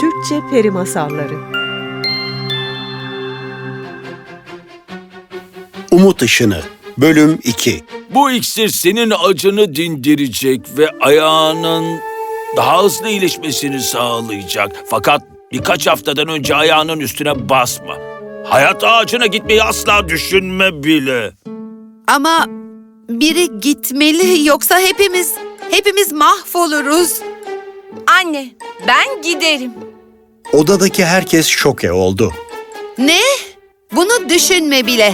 Türkçe Peri Masalları Umut Işını Bölüm 2 Bu iksir senin acını dindirecek ve ayağının daha hızlı iyileşmesini sağlayacak. Fakat birkaç haftadan önce ayağının üstüne basma. Hayat ağacına gitmeyi asla düşünme bile. Ama biri gitmeli yoksa hepimiz, hepimiz mahvoluruz. Anne, ben giderim. Odadaki herkes şoke oldu. Ne? Bunu düşünme bile.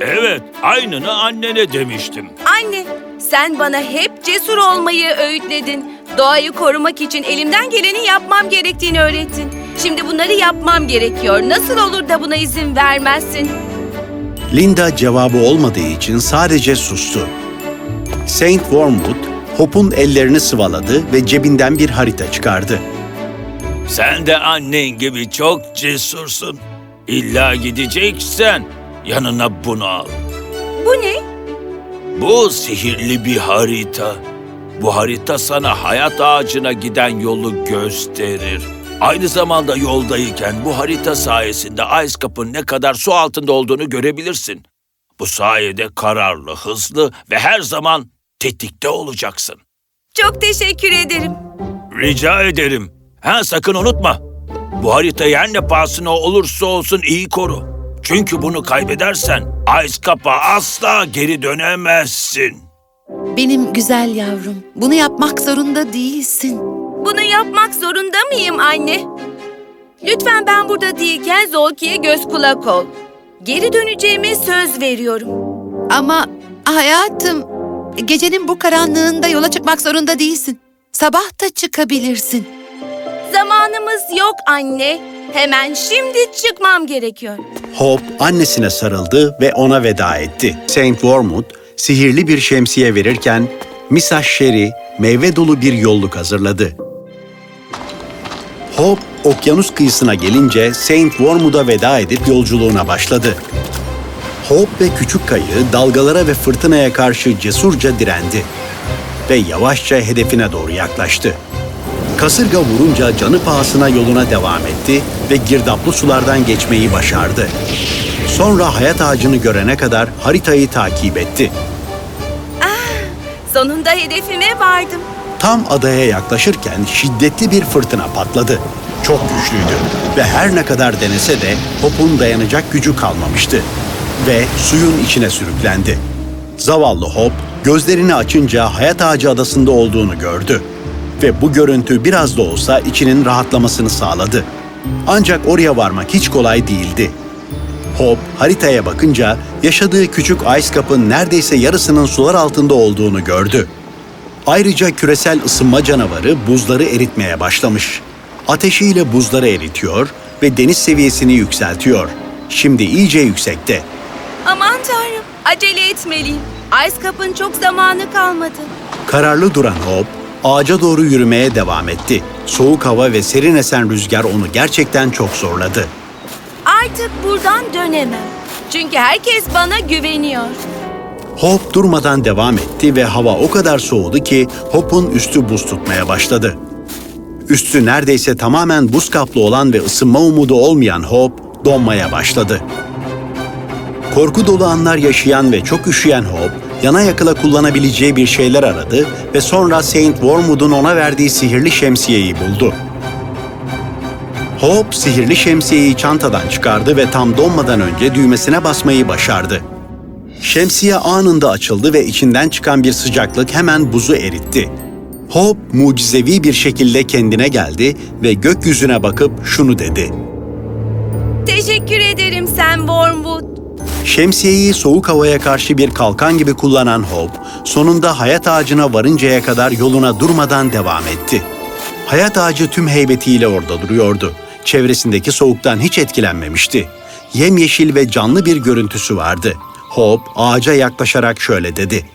Evet, aynını annene demiştim. Anne, sen bana hep cesur olmayı öğütledin. Doğayı korumak için elimden geleni yapmam gerektiğini öğrettin. Şimdi bunları yapmam gerekiyor. Nasıl olur da buna izin vermezsin? Linda cevabı olmadığı için sadece sustu. Saint Wormwood, Hop'un ellerini sıvaladı ve cebinden bir harita çıkardı. Sen de annen gibi çok cesursun. İlla gideceksen yanına bunu al. Bu ne? Bu sihirli bir harita. Bu harita sana hayat ağacına giden yolu gösterir. Aynı zamanda yoldayken bu harita sayesinde Ice Cup'ın ne kadar su altında olduğunu görebilirsin. Bu sayede kararlı, hızlı ve her zaman tetikte olacaksın. Çok teşekkür ederim. Rica ederim. Ha sakın unutma. Bu haritayı her ne pahasına olursa olsun iyi koru. Çünkü bunu kaybedersen Ice Cup'a asla geri dönemezsin. Benim güzel yavrum, bunu yapmak zorunda değilsin. Bunu yapmak zorunda mıyım anne? Lütfen ben burada değilken Zolki'ye göz kulak ol. Geri döneceğime söz veriyorum. Ama hayatım, gecenin bu karanlığında yola çıkmak zorunda değilsin. Sabah da çıkabilirsin. Zamanımız yok anne. Hemen şimdi çıkmam gerekiyor. Hop annesine sarıldı ve ona veda etti. Saint Wormwood sihirli bir şemsiye verirken Misa Sherry meyve dolu bir yolluk hazırladı. Hop okyanus kıyısına gelince Saint Wormwood'a veda edip yolculuğuna başladı. Hop ve küçük kayı dalgalara ve fırtınaya karşı cesurca direndi ve yavaşça hedefine doğru yaklaştı. Kasırga vurunca canı pahasına yoluna devam etti ve girdaplı sulardan geçmeyi başardı. Sonra hayat ağacını görene kadar haritayı takip etti. Sonunda hedefime vardım. Tam adaya yaklaşırken şiddetli bir fırtına patladı. Çok güçlüydü ve her ne kadar denese de Hop'un dayanacak gücü kalmamıştı. Ve suyun içine sürüklendi. Zavallı Hop gözlerini açınca hayat ağacı adasında olduğunu gördü. Ve bu görüntü biraz da olsa içinin rahatlamasını sağladı. Ancak oraya varmak hiç kolay değildi. Hop haritaya bakınca yaşadığı küçük Ice Cup'ın neredeyse yarısının sular altında olduğunu gördü. Ayrıca küresel ısınma canavarı buzları eritmeye başlamış. Ateşiyle buzları eritiyor ve deniz seviyesini yükseltiyor. Şimdi iyice yüksekte. Aman tanrım, acele etmeliyim. Ice Cup'ın çok zamanı kalmadı. Kararlı duran Hop, ağaca doğru yürümeye devam etti. Soğuk hava ve serin esen rüzgar onu gerçekten çok zorladı. Artık buradan dönemem. Çünkü herkes bana güveniyor. Hop durmadan devam etti ve hava o kadar soğudu ki Hop'un üstü buz tutmaya başladı. Üstü neredeyse tamamen buz kaplı olan ve ısınma umudu olmayan Hop donmaya başladı. Korku dolu anlar yaşayan ve çok üşüyen Hop, yana yakıla kullanabileceği bir şeyler aradı ve sonra Saint Wormwood'un ona verdiği sihirli şemsiyeyi buldu. Hop sihirli şemsiyeyi çantadan çıkardı ve tam donmadan önce düğmesine basmayı başardı. Şemsiye anında açıldı ve içinden çıkan bir sıcaklık hemen buzu eritti. Hop mucizevi bir şekilde kendine geldi ve gökyüzüne bakıp şunu dedi. Teşekkür ederim Sam Wormwood. Şemsiyeyi soğuk havaya karşı bir kalkan gibi kullanan Hop, sonunda hayat ağacına varıncaya kadar yoluna durmadan devam etti. Hayat ağacı tüm heybetiyle orada duruyordu. Çevresindeki soğuktan hiç etkilenmemişti. Yemyeşil ve canlı bir görüntüsü vardı. Hop ağaca yaklaşarak şöyle dedi.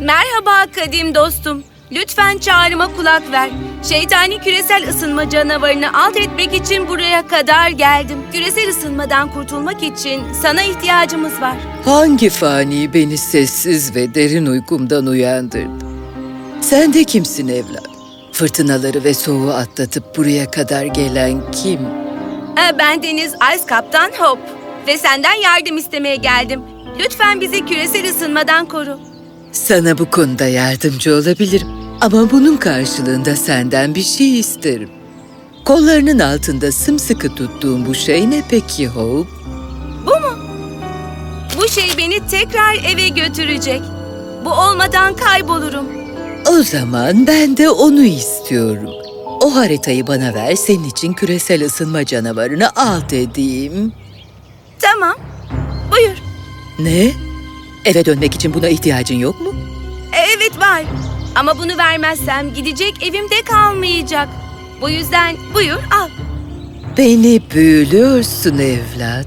Merhaba kadim dostum. Lütfen çağrıma kulak ver. Şeytani küresel ısınma canavarını alt etmek için buraya kadar geldim. Küresel ısınmadan kurtulmak için sana ihtiyacımız var. Hangi fani beni sessiz ve derin uykumdan uyandırdı? Sen de kimsin evlat? Fırtınaları ve soğuğu atlatıp buraya kadar gelen kim? Ee, Ben Deniz Ice Kaptan Hope ve senden yardım istemeye geldim. Lütfen bizi küresel ısınmadan koru. Sana bu konuda yardımcı olabilirim. Ama bunun karşılığında senden bir şey isterim. Kollarının altında sımsıkı tuttuğum bu şey ne peki Hope? Bu şey beni tekrar eve götürecek. Bu olmadan kaybolurum. O zaman ben de onu istiyorum. O haritayı bana ver, senin için küresel ısınma canavarını alt edeyim. Tamam. Buyur. Ne? Eve dönmek için buna ihtiyacın yok mu? E, Evet var. Ama bunu vermezsem gidecek evimde kalmayacak. Bu yüzden buyur al. Beni büyülüyorsun evlat.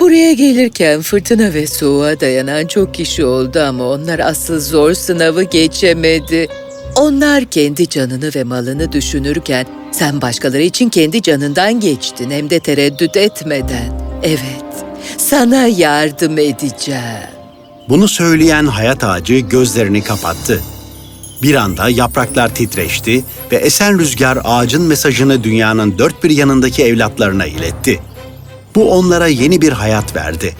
Buraya gelirken fırtına ve soğuğa dayanan çok kişi oldu ama onlar asıl zor sınavı geçemedi. Onlar kendi canını ve malını düşünürken sen başkaları için kendi canından geçtin hem de tereddüt etmeden. Evet, sana yardım edeceğim. Bunu söyleyen hayat ağacı gözlerini kapattı. Bir anda yapraklar titreşti ve esen rüzgar ağacın mesajını dünyanın dört bir yanındaki evlatlarına iletti. Bu onlara yeni bir hayat verdi.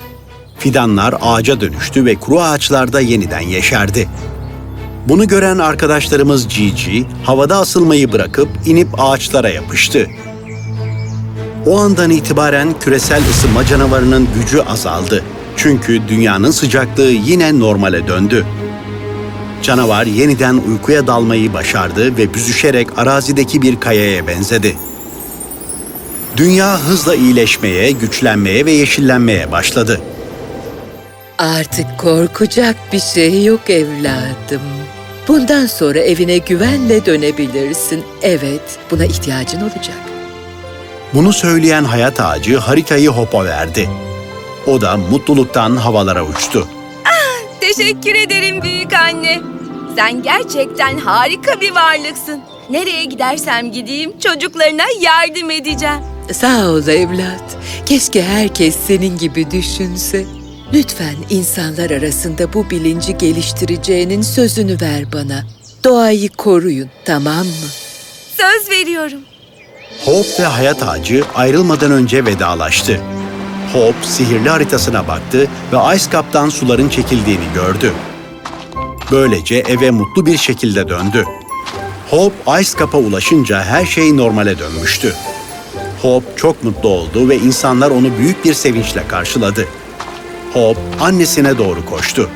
Fidanlar ağaca dönüştü ve kuru ağaçlarda yeniden yeşerdi. Bunu gören arkadaşlarımız Cici, havada asılmayı bırakıp inip ağaçlara yapıştı. O andan itibaren küresel ısınma canavarının gücü azaldı. Çünkü dünyanın sıcaklığı yine normale döndü. Canavar yeniden uykuya dalmayı başardı ve büzüşerek arazideki bir kayaya benzedi. Dünya hızla iyileşmeye, güçlenmeye ve yeşillenmeye başladı. Artık korkacak bir şey yok evladım. Bundan sonra evine güvenle dönebilirsin. Evet, buna ihtiyacın olacak. Bunu söyleyen hayat ağacı haritayı Hop'a verdi. O da mutluluktan havalara uçtu. Teşekkür ederim büyük anne. Sen gerçekten harika bir varlıksın. Nereye gidersem gideyim çocuklarına yardım edeceğim. Sağ ol evlat. Keşke herkes senin gibi düşünse. Lütfen insanlar arasında bu bilinci geliştireceğinin sözünü ver bana. Doğayı koruyun, tamam mı? Söz veriyorum. Hope ve hayat ağacı ayrılmadan önce vedalaştı. Hope sihirli haritasına baktı ve Ice Cup'tan suların çekildiğini gördü. Böylece eve mutlu bir şekilde döndü. Hope Ice Cup'a ulaşınca her şey normale dönmüştü. Hope çok mutlu oldu ve insanlar onu büyük bir sevinçle karşıladı. Hope annesine doğru koştu.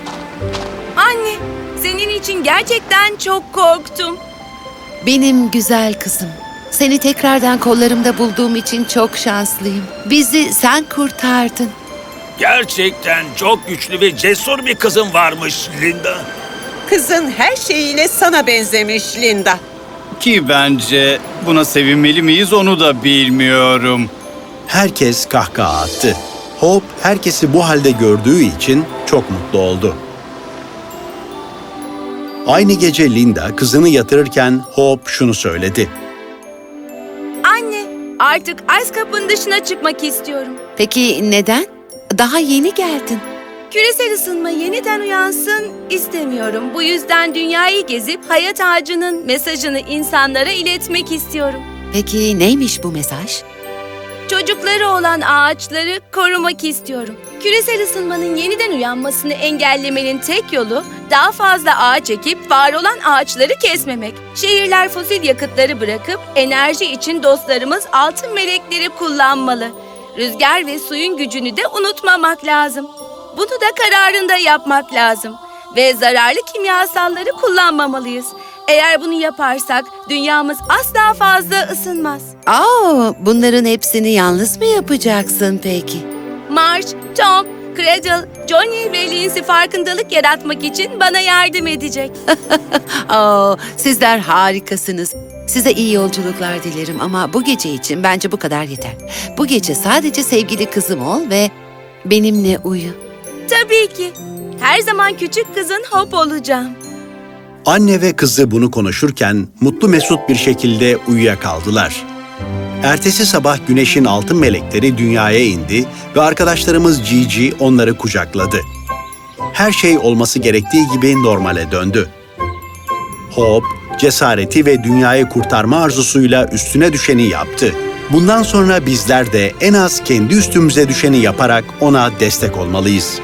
Anne, senin için gerçekten çok korktum. Benim güzel kızım. Seni tekrardan kollarımda bulduğum için çok şanslıyım. Bizi sen kurtardın. Gerçekten çok güçlü ve cesur bir kızın varmış Linda. Kızın her şeyiyle sana benzemiş Linda. Ki bence buna sevinmeli miyiz onu da bilmiyorum. Herkes kahkaha attı. Hope herkesi bu halde gördüğü için çok mutlu oldu. Aynı gece Linda kızını yatırırken Hope şunu söyledi. Anne, artık Ice Cup'ın dışına çıkmak istiyorum. Peki neden? Daha yeni geldin. Küresel ısınma yeniden uyansın istemiyorum. Bu yüzden dünyayı gezip hayat ağacının mesajını insanlara iletmek istiyorum. Peki neymiş bu mesaj? Çocukları olan ağaçları korumak istiyorum. Küresel ısınmanın yeniden uyanmasını engellemenin tek yolu daha fazla ağaç ekip var olan ağaçları kesmemek. Şehirler fosil yakıtları bırakıp enerji için dostlarımız altın melekleri kullanmalı. Rüzgar ve suyun gücünü de unutmamak lazım. Bunu da kararında yapmak lazım. Ve zararlı kimyasalları kullanmamalıyız. Eğer bunu yaparsak dünyamız asla fazla ısınmaz. Aa, bunların hepsini yalnız mı yapacaksın peki? Marge, Tom, Cradle, Johnny ve Lindsay farkındalık yaratmak için bana yardım edecek. Aa, sizler harikasınız. Size iyi yolculuklar dilerim ama bu gece için bence bu kadar yeter. Bu gece sadece sevgili kızım ol ve benimle uyu. Tabii ki. Her zaman küçük kızın Hop olacağım. Anne ve kızı bunu konuşurken mutlu mesut bir şekilde uyuyakaldılar. Ertesi sabah güneşin altın melekleri dünyaya indi ve arkadaşlarımız Gigi onları kucakladı. Her şey olması gerektiği gibi normale döndü. Hope, cesareti ve dünyayı kurtarma arzusuyla üstüne düşeni yaptı. Bundan sonra bizler de en az kendi üstümüze düşeni yaparak ona destek olmalıyız.